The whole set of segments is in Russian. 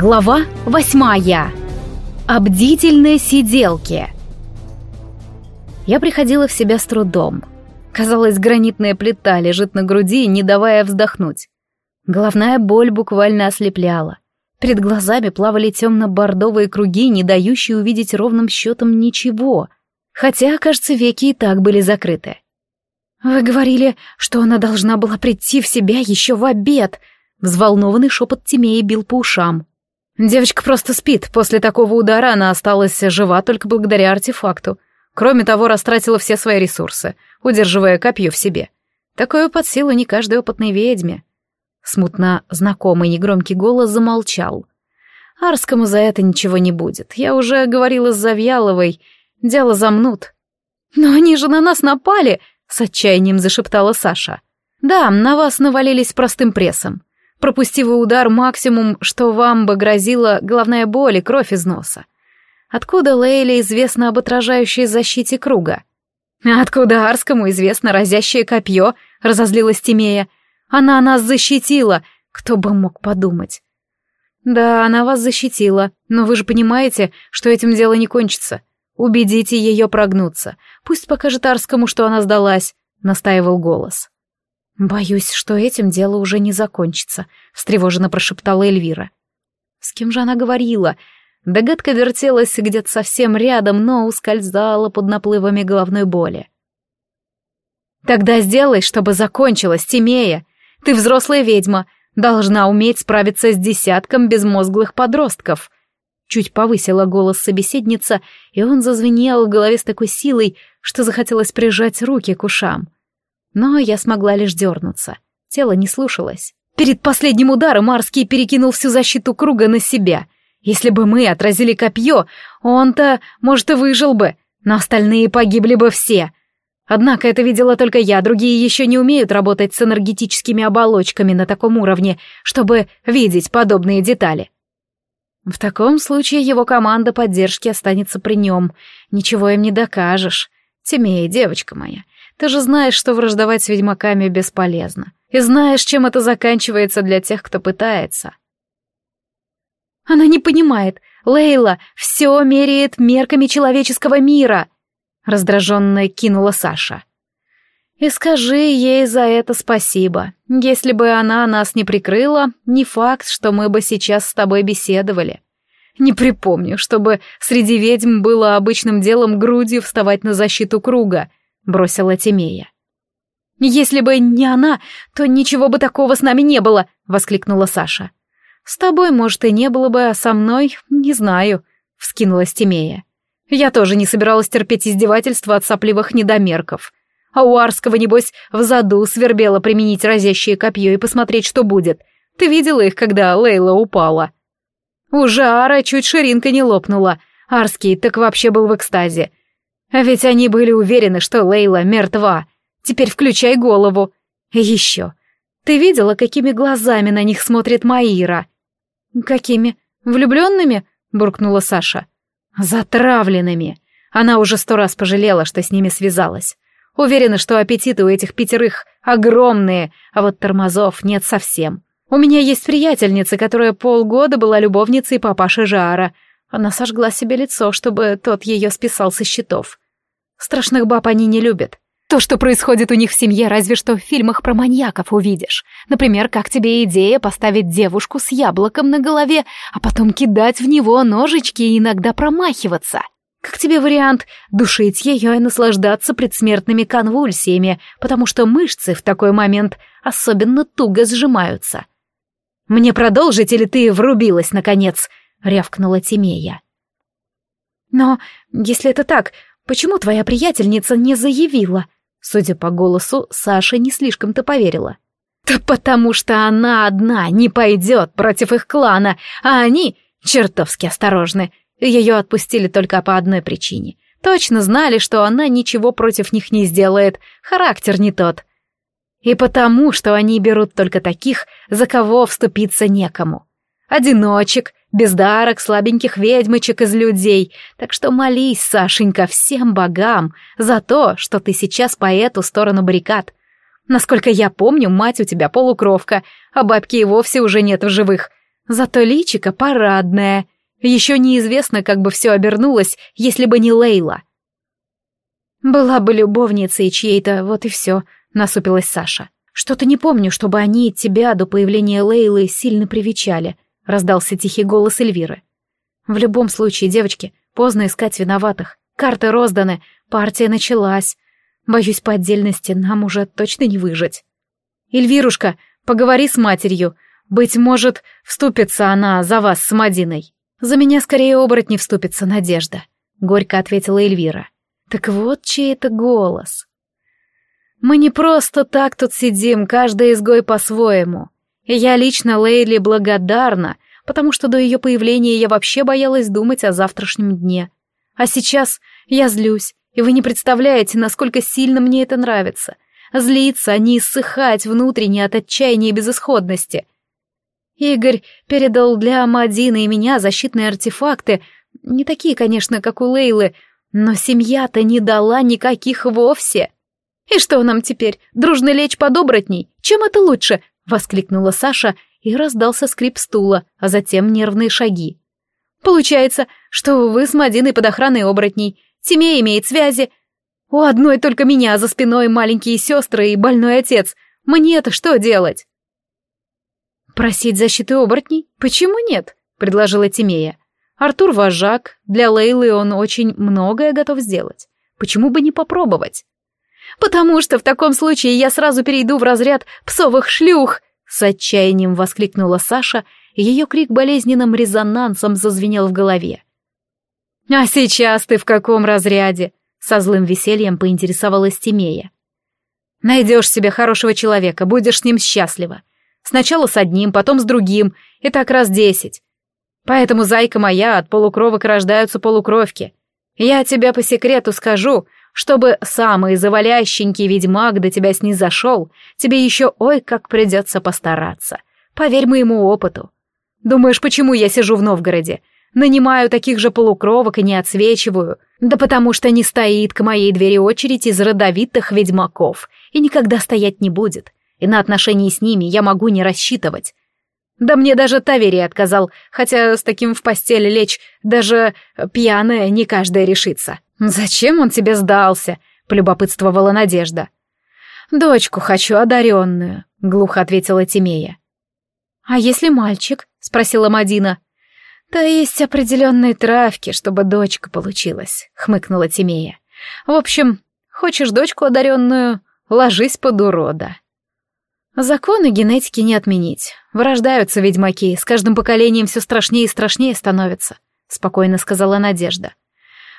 Глава восьмая. О бдительной сиделке. Я приходила в себя с трудом. Казалось, гранитная плита лежит на груди, не давая вздохнуть. Головная боль буквально ослепляла. Перед глазами плавали темно-бордовые круги, не дающие увидеть ровным счетом ничего. Хотя, кажется, веки и так были закрыты. «Вы говорили, что она должна была прийти в себя еще в обед», Взволнованный шепот Тимея бил по ушам. Девочка просто спит. После такого удара она осталась жива только благодаря артефакту. Кроме того, растратила все свои ресурсы, удерживая копье в себе. Такое под силу не каждой опытной ведьме. Смутно знакомый негромкий голос замолчал. Арскому за это ничего не будет. Я уже говорила с Завьяловой. Дело замнут. «Но они же на нас напали!» — с отчаянием зашептала Саша. «Да, на вас навалились простым прессом. Пропустив удар максимум, что вам бы грозила головная боль и кровь из носа. Откуда Лейле известно об отражающей защите круга? откуда Арскому известно разящее копье, разозлилась Тимея. Она нас защитила, кто бы мог подумать. Да, она вас защитила, но вы же понимаете, что этим дело не кончится. Убедите ее прогнуться. Пусть покажет Арскому, что она сдалась, настаивал голос. «Боюсь, что этим дело уже не закончится», — встревоженно прошептала Эльвира. С кем же она говорила? Догадка вертелась где-то совсем рядом, но ускользала под наплывами головной боли. «Тогда сделай, чтобы закончилось, Тимея. Ты взрослая ведьма, должна уметь справиться с десятком безмозглых подростков». Чуть повысила голос собеседница, и он зазвенел в голове с такой силой, что захотелось прижать руки к ушам. Но я смогла лишь дернуться. Тело не слушалось. Перед последним ударом Марский перекинул всю защиту круга на себя. Если бы мы отразили копье, он-то, может, и выжил бы, но остальные погибли бы все. Однако это видела только я, другие еще не умеют работать с энергетическими оболочками на таком уровне, чтобы видеть подобные детали. В таком случае его команда поддержки останется при нем. Ничего им не докажешь. Тимея, девочка моя, ты же знаешь, что враждовать с ведьмаками бесполезно. И знаешь, чем это заканчивается для тех, кто пытается. Она не понимает. Лейла все меряет мерками человеческого мира. Раздраженно кинула Саша. И скажи ей за это спасибо. Если бы она нас не прикрыла, не факт, что мы бы сейчас с тобой беседовали. Не припомню, чтобы среди ведьм было обычным делом грудью вставать на защиту круга, бросила Тимея. «Если бы не она, то ничего бы такого с нами не было!» — воскликнула Саша. «С тобой, может, и не было бы, а со мной, не знаю», — вскинулась Тимея. «Я тоже не собиралась терпеть издевательства от сопливых недомерков. А у Арского, небось, в заду свербело применить разящее копье и посмотреть, что будет. Ты видела их, когда Лейла упала?» У Жара чуть ширинка не лопнула. Арский так вообще был в экстазе. А ведь они были уверены, что Лейла мертва. Теперь включай голову. Еще. Ты видела, какими глазами на них смотрит Маира? Какими? Влюбленными? буркнула Саша. Затравленными. Она уже сто раз пожалела, что с ними связалась. Уверена, что аппетиты у этих пятерых огромные, а вот тормозов нет совсем. У меня есть приятельница, которая полгода была любовницей папаши Жара — она сожгла себе лицо, чтобы тот ее списал со счетов. Страшных баб они не любят. То, что происходит у них в семье, разве что в фильмах про маньяков увидишь. Например, как тебе идея поставить девушку с яблоком на голове, а потом кидать в него ножички и иногда промахиваться. Как тебе вариант душить ее и наслаждаться предсмертными конвульсиями, потому что мышцы в такой момент особенно туго сжимаются. Мне продолжить или ты врубилась, наконец?» — рявкнула Тимея. «Но если это так, почему твоя приятельница не заявила?» Судя по голосу, Саша не слишком-то поверила. «Да потому что она одна не пойдет против их клана, а они чертовски осторожны. Ее отпустили только по одной причине. Точно знали, что она ничего против них не сделает, характер не тот. И потому, что они берут только таких, за кого вступиться некому. Одиночек, бездарок, слабеньких ведьмочек из людей. Так что молись, Сашенька, всем богам за то, что ты сейчас по эту сторону баррикад. Насколько я помню, мать у тебя полукровка, а бабки и вовсе уже нет в живых. Зато личико парадное. Еще неизвестно, как бы все обернулось, если бы не Лейла. «Была бы любовницей чьей-то, вот и все», — насупилась Саша. «Что-то не помню, чтобы они тебя до появления Лейлы сильно привечали», — раздался тихий голос Эльвиры. «В любом случае, девочки, поздно искать виноватых. Карты розданы, партия началась. Боюсь, по отдельности нам уже точно не выжить». «Эльвирушка, поговори с матерью. Быть может, вступится она за вас с Мадиной». «За меня скорее оборот не вступится, Надежда», — горько ответила Эльвира. Так вот чей это голос. Мы не просто так тут сидим, каждый изгой по-своему. И я лично Лейли благодарна, потому что до ее появления я вообще боялась думать о завтрашнем дне. А сейчас я злюсь, и вы не представляете, насколько сильно мне это нравится. Злиться, а не иссыхать внутренне от отчаяния и безысходности. Игорь передал для Амадина и меня защитные артефакты, не такие, конечно, как у Лейлы, но семья-то не дала никаких вовсе. «И что нам теперь, дружно лечь под оборотней? Чем это лучше?» — воскликнула Саша, и раздался скрип стула, а затем нервные шаги. «Получается, что вы с Мадиной под охраной оборотней. Семья имеет связи. У одной только меня за спиной маленькие сестры и больной отец. Мне-то что делать?» «Просить защиты оборотней? Почему нет?» — предложила Тимея. Артур вожак, для Лейлы он очень многое готов сделать. Почему бы не попробовать? «Потому что в таком случае я сразу перейду в разряд псовых шлюх!» С отчаянием воскликнула Саша, и ее крик болезненным резонансом зазвенел в голове. «А сейчас ты в каком разряде?» Со злым весельем поинтересовалась Тимея. «Найдешь себе хорошего человека, будешь с ним счастлива. Сначала с одним, потом с другим, и так раз десять. Поэтому, зайка моя, от полукровок рождаются полукровки. Я тебе по секрету скажу, чтобы самый завалященький ведьмак до тебя снизошел, тебе еще ой как придется постараться. Поверь моему опыту. Думаешь, почему я сижу в Новгороде? Нанимаю таких же полукровок и не отсвечиваю. Да потому что не стоит к моей двери очередь из родовитых ведьмаков и никогда стоять не будет. И на отношения с ними я могу не рассчитывать. Да мне даже Таверий отказал, хотя с таким в постели лечь даже пьяная не каждая решится. Зачем он тебе сдался? полюбопытствовала Надежда. Дочку хочу одаренную, глухо ответила Тимея. А если мальчик? спросила Мадина. Да есть определенные травки, чтобы дочка получилась, хмыкнула Тимея. В общем, хочешь дочку одаренную, ложись под урода. Законы генетики не отменить. Вырождаются ведьмаки, с каждым поколением все страшнее и страшнее становятся, спокойно сказала Надежда.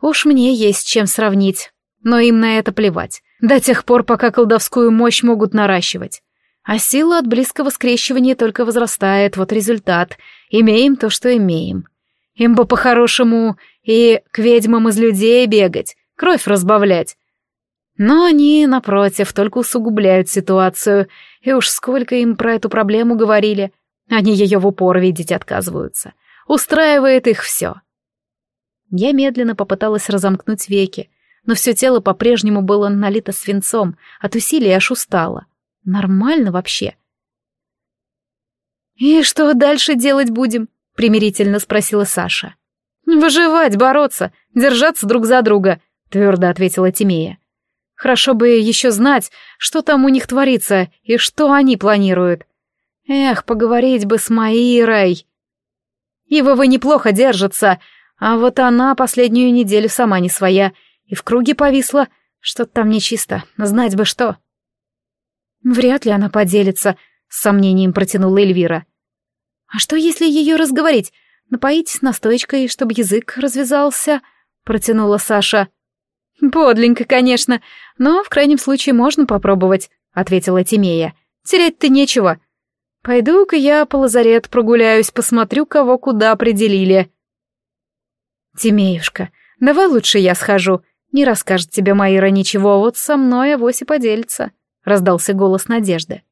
Уж мне есть чем сравнить, но им на это плевать, до тех пор, пока колдовскую мощь могут наращивать. А сила от близкого скрещивания только возрастает, вот результат. Имеем то, что имеем. Им бы по-хорошему и к ведьмам из людей бегать, кровь разбавлять, но они, напротив, только усугубляют ситуацию, и уж сколько им про эту проблему говорили, они ее в упор видеть отказываются. Устраивает их все. Я медленно попыталась разомкнуть веки, но все тело по-прежнему было налито свинцом, от усилий аж устало. Нормально вообще. «И что дальше делать будем?» — примирительно спросила Саша. «Выживать, бороться, держаться друг за друга», — твердо ответила Тимея. Хорошо бы еще знать, что там у них творится и что они планируют. Эх, поговорить бы с Маирой. Ивова неплохо держится, а вот она последнюю неделю сама не своя, и в круге повисла, что-то там нечисто, знать бы что. Вряд ли она поделится, с сомнением протянула Эльвира. А что, если ее разговорить? Напоить настоечкой, чтобы язык развязался? Протянула Саша. — «Подленько, конечно, но в крайнем случае можно попробовать», — ответила Тимея. «Терять-то нечего. Пойду-ка я по лазарет прогуляюсь, посмотрю, кого куда определили». «Тимеюшка, давай лучше я схожу. Не расскажет тебе Маира ничего, вот со мной авось и поделится», — раздался голос Надежды.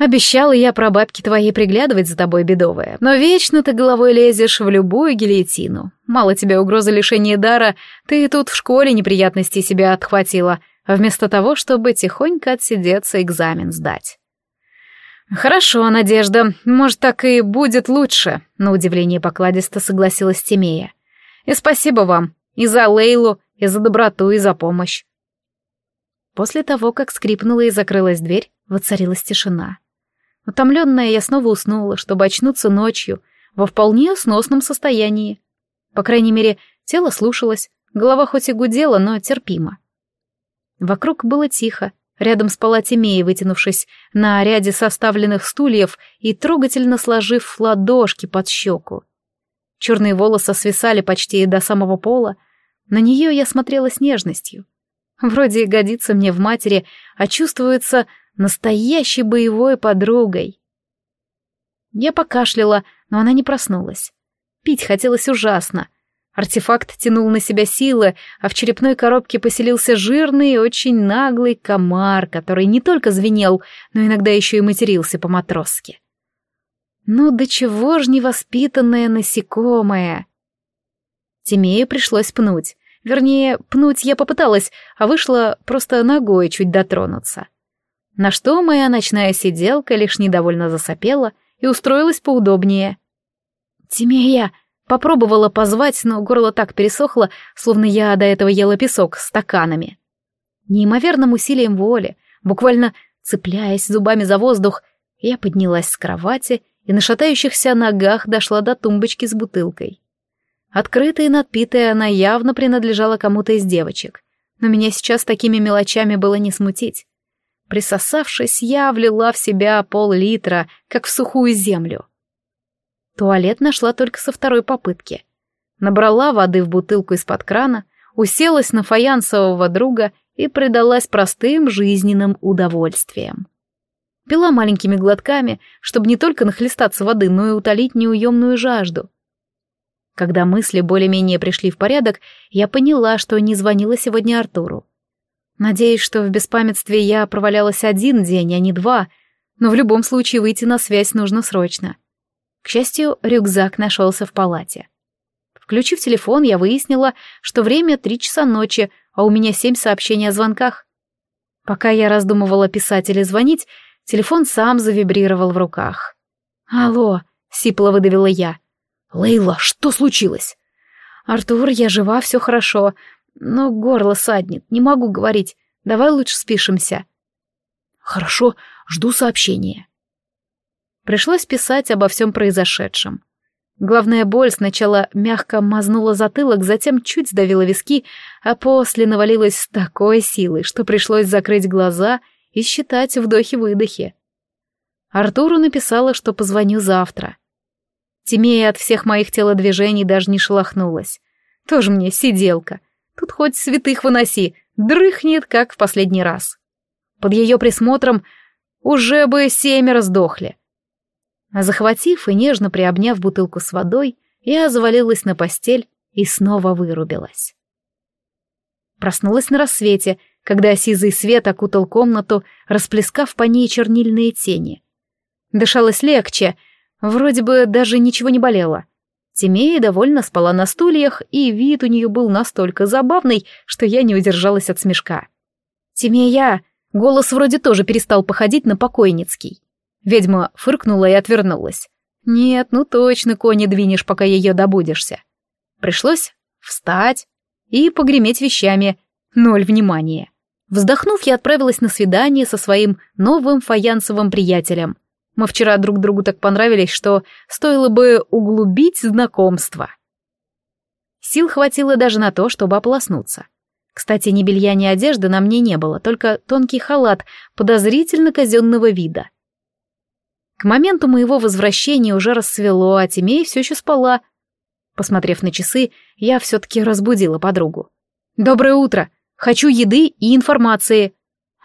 Обещала я про бабки твоей приглядывать за тобой, бедовая, но вечно ты головой лезешь в любую гильотину. Мало тебе угрозы лишения дара, ты тут в школе неприятностей себя отхватила, вместо того, чтобы тихонько отсидеться экзамен сдать. «Хорошо, Надежда, может, так и будет лучше», — на удивление покладисто согласилась Тимея. «И спасибо вам, и за Лейлу, и за доброту, и за помощь». После того, как скрипнула и закрылась дверь, воцарилась тишина. Утомленная, я снова уснула, чтобы очнуться ночью, во вполне сносном состоянии. По крайней мере, тело слушалось, голова хоть и гудела, но терпимо. Вокруг было тихо, Рядом спала Тимея, вытянувшись на ряде составленных стульев и трогательно сложив ладошки под щеку. Черные волосы свисали почти до самого пола. На нее я смотрела с нежностью. Вроде годится мне в матери, а чувствуется настоящей боевой подругой. Я покашляла, но она не проснулась. Пить хотелось ужасно — Артефакт тянул на себя силы, а в черепной коробке поселился жирный и очень наглый комар, который не только звенел, но иногда еще и матерился по-матросски. Ну, до чего ж невоспитанное насекомое! Тимею пришлось пнуть. Вернее, пнуть я попыталась, а вышла просто ногой чуть дотронуться. На что моя ночная сиделка лишь недовольно засопела и устроилась поудобнее. «Тимея!» Попробовала позвать, но горло так пересохло, словно я до этого ела песок стаканами. Неимоверным усилием воли, буквально цепляясь зубами за воздух, я поднялась с кровати и на шатающихся ногах дошла до тумбочки с бутылкой. Открытая и надпитая она явно принадлежала кому-то из девочек, но меня сейчас такими мелочами было не смутить. Присосавшись, я влила в себя пол-литра, как в сухую землю. Туалет нашла только со второй попытки. Набрала воды в бутылку из-под крана, уселась на фаянсового друга и предалась простым жизненным удовольствиям. Пила маленькими глотками, чтобы не только нахлестаться воды, но и утолить неуемную жажду. Когда мысли более-менее пришли в порядок, я поняла, что не звонила сегодня Артуру. Надеюсь, что в беспамятстве я провалялась один день, а не два, но в любом случае выйти на связь нужно срочно. К счастью, рюкзак нашелся в палате. Включив телефон, я выяснила, что время три часа ночи, а у меня семь сообщений о звонках. Пока я раздумывала писать или звонить, телефон сам завибрировал в руках. «Алло», — сипло выдавила я. «Лейла, что случилось?» «Артур, я жива, все хорошо, но горло саднет, не могу говорить. Давай лучше спишемся». «Хорошо, жду сообщения». Пришлось писать обо всем произошедшем. Главная боль сначала мягко мазнула затылок, затем чуть сдавила виски, а после навалилась с такой силой, что пришлось закрыть глаза и считать вдохи-выдохи. Артуру написала, что позвоню завтра. Тимея от всех моих телодвижений даже не шелохнулась. Тоже мне сиделка. Тут хоть святых выноси, дрыхнет, как в последний раз. Под ее присмотром уже бы семеро сдохли. Захватив и нежно приобняв бутылку с водой, я завалилась на постель и снова вырубилась. Проснулась на рассвете, когда сизый свет окутал комнату, расплескав по ней чернильные тени. Дышалось легче, вроде бы даже ничего не болело. Тимея довольно спала на стульях, и вид у нее был настолько забавный, что я не удержалась от смешка. «Тимея!» Голос вроде тоже перестал походить на покойницкий. Ведьма фыркнула и отвернулась. «Нет, ну точно кони двинешь, пока ее добудешься». Пришлось встать и погреметь вещами. Ноль внимания. Вздохнув, я отправилась на свидание со своим новым фаянсовым приятелем. Мы вчера друг другу так понравились, что стоило бы углубить знакомство. Сил хватило даже на то, чтобы ополоснуться. Кстати, ни белья, ни одежды на мне не было, только тонкий халат подозрительно казенного вида. К моменту моего возвращения уже рассвело, а Тимей все еще спала. Посмотрев на часы, я все-таки разбудила подругу. «Доброе утро! Хочу еды и информации!»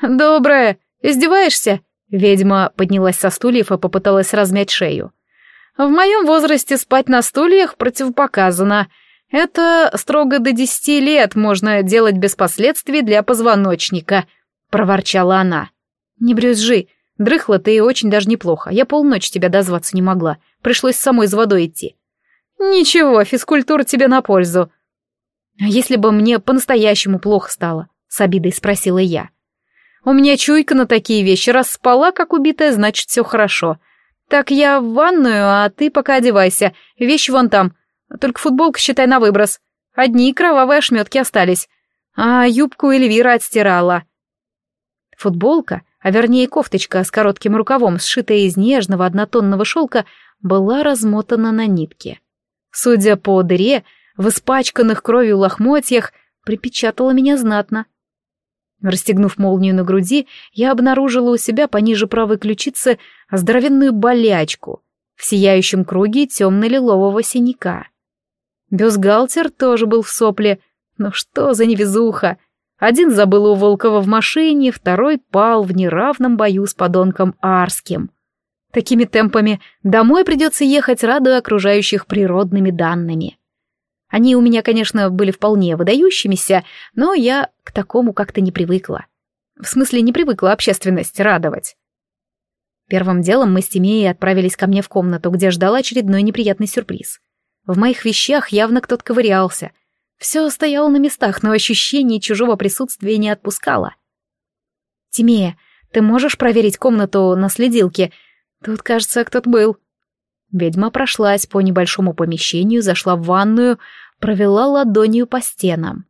«Доброе! Издеваешься?» Ведьма поднялась со стульев и попыталась размять шею. «В моем возрасте спать на стульях противопоказано. Это строго до десяти лет можно делать без последствий для позвоночника», — проворчала она. «Не брюзжи, Дрыхла ты очень даже неплохо. Я полночи тебя дозваться не могла. Пришлось самой за водой идти. Ничего, физкультура тебе на пользу. А если бы мне по-настоящему плохо стало? С обидой спросила я. У меня чуйка на такие вещи. Раз спала, как убитая, значит, все хорошо. Так я в ванную, а ты пока одевайся. Вещи вон там. Только футболку считай на выброс. Одни кровавые ошметки остались. А юбку Эльвира отстирала. Футболка, а вернее кофточка с коротким рукавом, сшитая из нежного однотонного шелка, была размотана на нитке. Судя по дыре, в испачканных кровью лохмотьях, припечатала меня знатно. Расстегнув молнию на груди, я обнаружила у себя пониже правой ключицы здоровенную болячку в сияющем круге темно-лилового синяка. Бюстгальтер тоже был в сопле. Но что за невезуха! Один забыл у Волкова в машине, второй пал в неравном бою с подонком Арским. Такими темпами домой придется ехать, радуя окружающих природными данными. Они у меня, конечно, были вполне выдающимися, но я к такому как-то не привыкла. В смысле, не привыкла общественность радовать. Первым делом мы с Тимеей отправились ко мне в комнату, где ждал очередной неприятный сюрприз. В моих вещах явно кто-то ковырялся. Все стояло на местах, но ощущение чужого присутствия не отпускало. «Тимея, ты можешь проверить комнату на следилке? Тут, кажется, кто-то был». Ведьма прошлась по небольшому помещению, зашла в ванную, провела ладонью по стенам.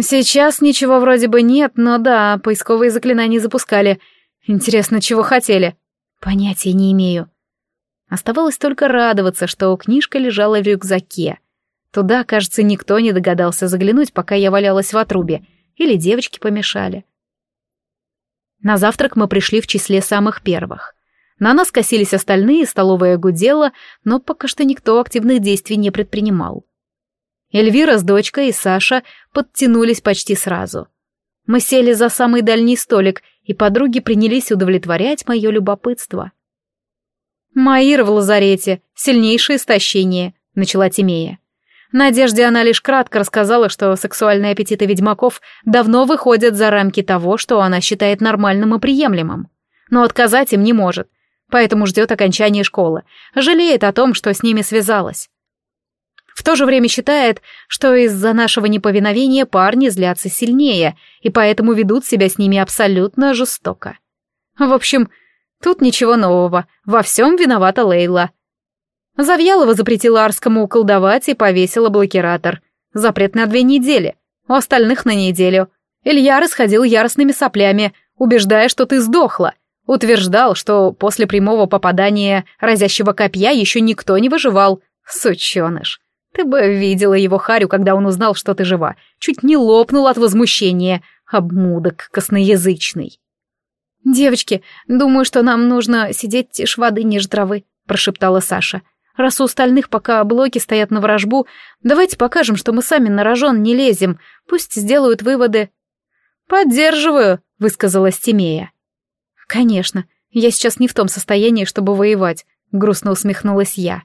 «Сейчас ничего вроде бы нет, но да, поисковые заклинания запускали. Интересно, чего хотели?» «Понятия не имею». Оставалось только радоваться, что книжка лежала в рюкзаке. Туда, кажется, никто не догадался заглянуть, пока я валялась в отрубе, или девочки помешали. На завтрак мы пришли в числе самых первых. На нас косились остальные, столовая гудела, но пока что никто активных действий не предпринимал. Эльвира с дочкой и Саша подтянулись почти сразу. Мы сели за самый дальний столик, и подруги принялись удовлетворять мое любопытство. «Маир в лазарете, сильнейшее истощение», — начала Тимея. Надежде она лишь кратко рассказала, что сексуальные аппетиты ведьмаков давно выходят за рамки того, что она считает нормальным и приемлемым. Но отказать им не может, поэтому ждет окончания школы, жалеет о том, что с ними связалась. В то же время считает, что из-за нашего неповиновения парни злятся сильнее, и поэтому ведут себя с ними абсолютно жестоко. В общем, тут ничего нового, во всем виновата Лейла. Завьялова запретила Арскому колдовать и повесила блокиратор. Запрет на две недели, у остальных на неделю. Илья расходил яростными соплями, убеждая, что ты сдохла — Утверждал, что после прямого попадания разящего копья еще никто не выживал. Сученыш. Ты бы видела его харю, когда он узнал, что ты жива. Чуть не лопнул от возмущения. Обмудок косноязычный. «Девочки, думаю, что нам нужно сидеть тише воды ниже травы», — прошептала Саша. «Раз у остальных пока блоки стоят на вражбу, давайте покажем, что мы сами на рожон не лезем. Пусть сделают выводы». «Поддерживаю», — высказалась Тимея. «Конечно, я сейчас не в том состоянии, чтобы воевать», — грустно усмехнулась я.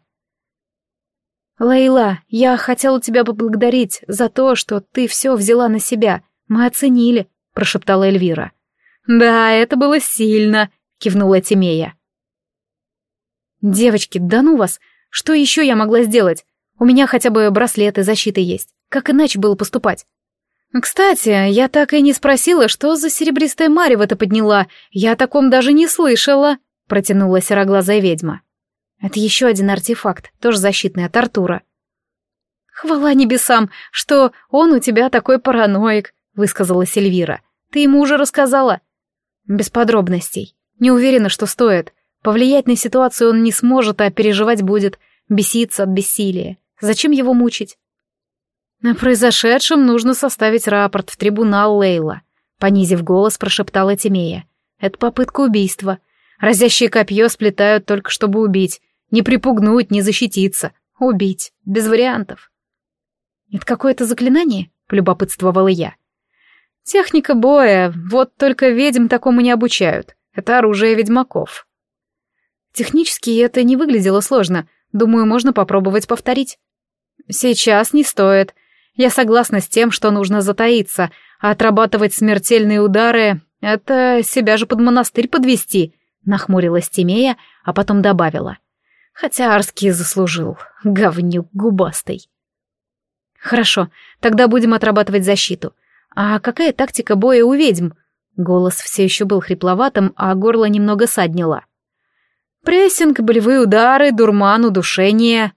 «Лейла, я хотела тебя поблагодарить за то, что ты все взяла на себя. Мы оценили», — прошептала Эльвира. «Да, это было сильно», — кивнула Тимея. «Девочки, да ну вас! Что еще я могла сделать? У меня хотя бы браслеты защиты есть. Как иначе было поступать? «Кстати, я так и не спросила, что за серебристая марево это подняла. Я о таком даже не слышала», — протянула сероглазая ведьма. «Это еще один артефакт, тоже защитный от Артура». «Хвала небесам, что он у тебя такой параноик», — высказала Сильвира. «Ты ему уже рассказала?» «Без подробностей. Не уверена, что стоит. Повлиять на ситуацию он не сможет, а переживать будет. Беситься от бессилия. Зачем его мучить?» «На произошедшем нужно составить рапорт в трибунал Лейла», — понизив голос, прошептала Тимея. «Это попытка убийства. Разящее копье сплетают только чтобы убить. Не припугнуть, не защититься. Убить. Без вариантов». «Это какое-то заклинание?» — полюбопытствовала я. «Техника боя. Вот только ведьм такому не обучают. Это оружие ведьмаков». Технически это не выглядело сложно. Думаю, можно попробовать повторить. «Сейчас не стоит. Я согласна с тем, что нужно затаиться, а отрабатывать смертельные удары — это себя же под монастырь подвести, нахмурилась Тимея, а потом добавила. Хотя Арский заслужил, говнюк губастый. Хорошо, тогда будем отрабатывать защиту. А какая тактика боя у ведьм? Голос все еще был хрипловатым, а горло немного саднило. «Прессинг, болевые удары, дурман, удушение».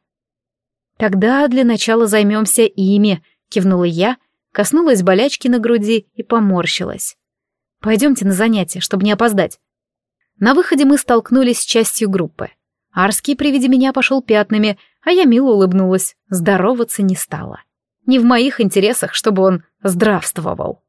«Тогда для начала займемся ими», — кивнула я, коснулась болячки на груди и поморщилась. «Пойдемте на занятия, чтобы не опоздать». На выходе мы столкнулись с частью группы. Арский при виде меня пошел пятнами, а я мило улыбнулась, здороваться не стала. Не в моих интересах, чтобы он здравствовал.